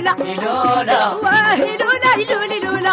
lula. Ilula. Wahi lula iluli lula.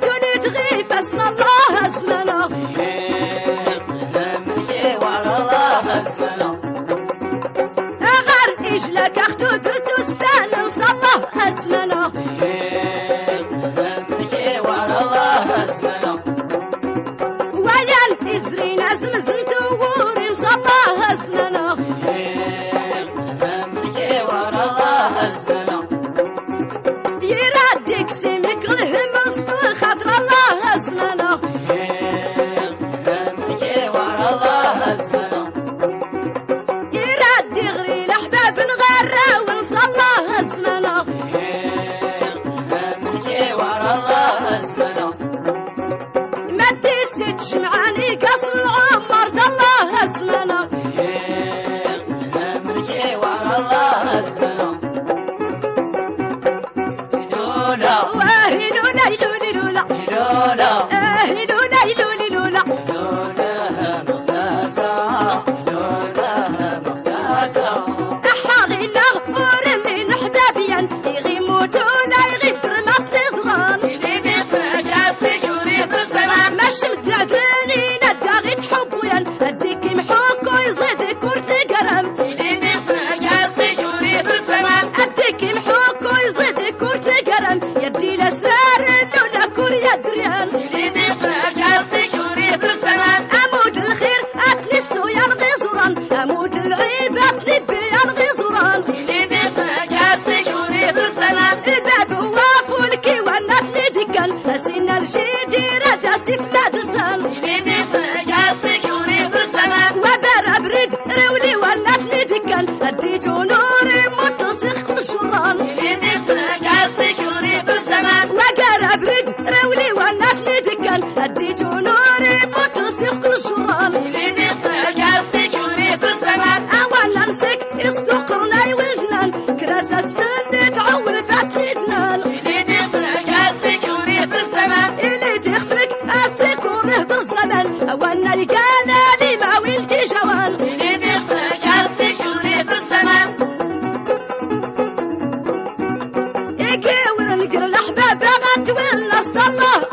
نزرين أزم زنت ووري صلاه أسننا يرادك سمك الهم صفي خضر الله أسننا يرادي غري الأحباب نغرّا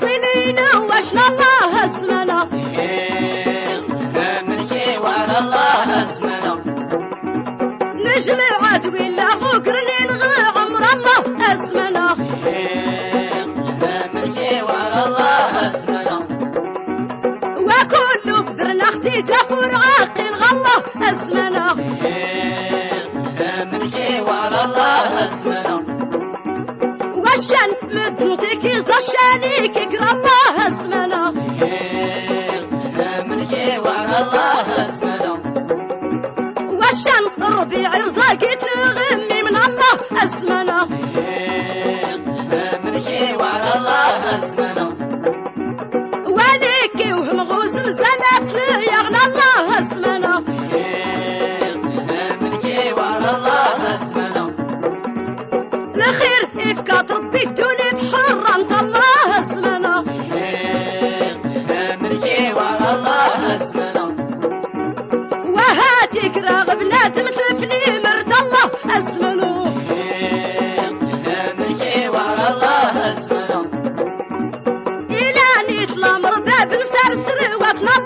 سنين واشنا الله اسمنا نحكي وعلى الله اسمنا نجمع ولا بكر نلغى عمر الله اسمنا نحكي وعلى الله اسمنا وكل بدرنا أختي تفور عاقل الله اسمنا نحكي وعلى الله اسمنا والشن بدوتك يزدش عليك اقرا الله اسمنا من جوار الله اسمنا وشان ربيع رزاقي الدنيا تحرمت الله أسمنا أمريكي وعلى الله أسمنا. وهاتيك راغبنات مثل فني مرد الله أسمنو أمريكي وعلى الله أسمنا. إلى نيت الأمر باب نسرسر وطن الله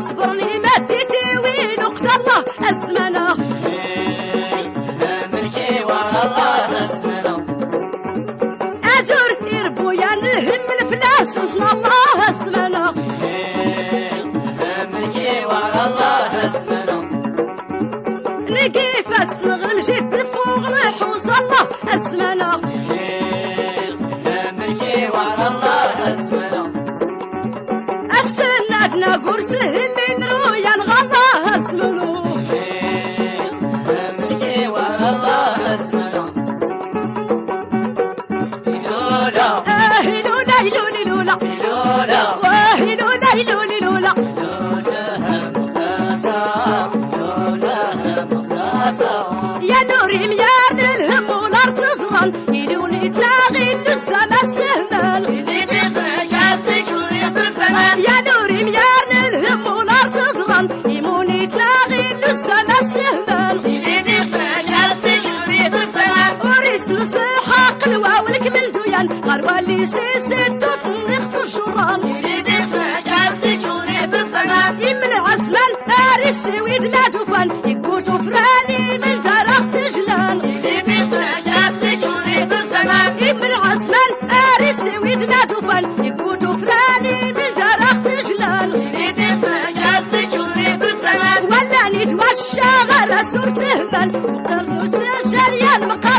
صبرني مدتي وين وقت الله وعلى الله أسمنا أجر إربويا نهم الفلاس الله الله أسمنا نقيف أسمغ نجيب الفوق محوس الله أسمنا السنة قرص من رويا غالله أسمنو أمريكي وعلى الله اللي سيسي توت نخطر شران اللي تفرج عسك وريت الزمان يمن عزمان أريس ويد ما توفان يكوتو فراني من درخ تجلان. تفرج عسك وريت الزمان ابن عزمان أريس ويد ما توفان يكوتو فراني من درخ تجلان. تفرج عسك وريت الزمان ولا نتوشى غير سورة نهبان قرنو سجريان مقاريا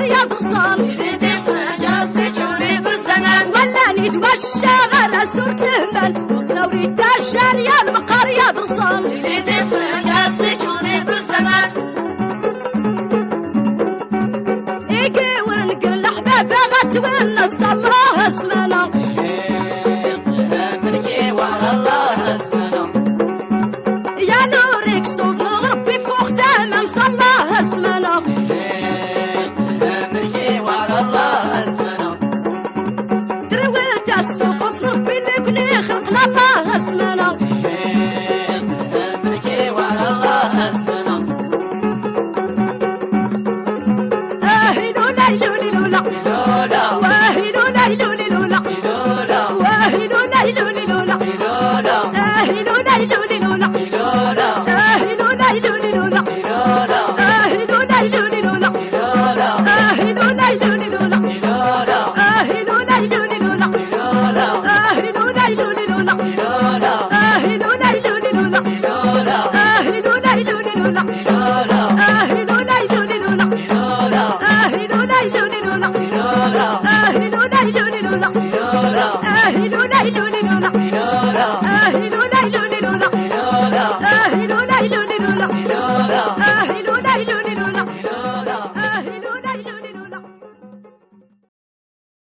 ولا نتوشى غير سورة نهبان ودوري الدشان يا المقاريا ضرصان اللي إيكي ورنقل الأحباب غت والناس الله اسمنا